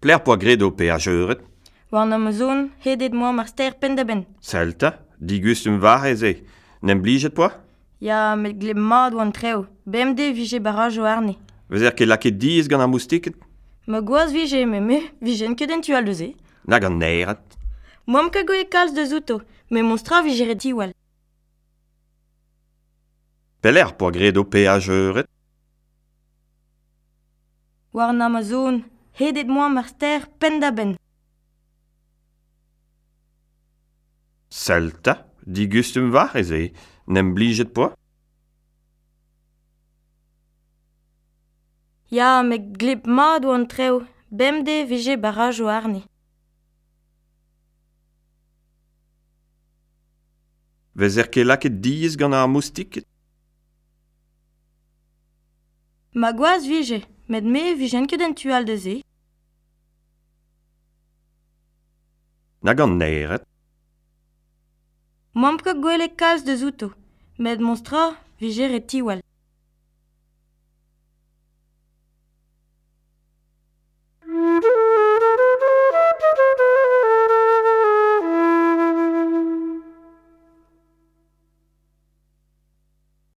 Pler poa gredo pe a jeuret. Warn am zon, hedet moa mar ster pen da ben. Selta, digus um var eze. Nem blijet poa? Ya, met gleb mat oan treo. Bemde vije baraj o arne. Vezer ket laket diz gant am moustiket? Ma gwaaz vije me me, vijen ket en tu al deze. Na gant neirat. Moam ka goe kalz de zouto, me monstra vijere di wal. Peler poa gredo pe a jeuret. Warn am zon, hedet moa mar ster pen da ben. Salta, digustum var eze, nem blijet poa? Ya, mek gleb mat oan treo, bemde vije baraj o arne. Vezer ket laket diez gant ar moustiket? Ma gwaaz vije, met me vijen ket en tual da. Nag an neiret. Mampka gwele kalz de zouto, met monstra vijer tiwal.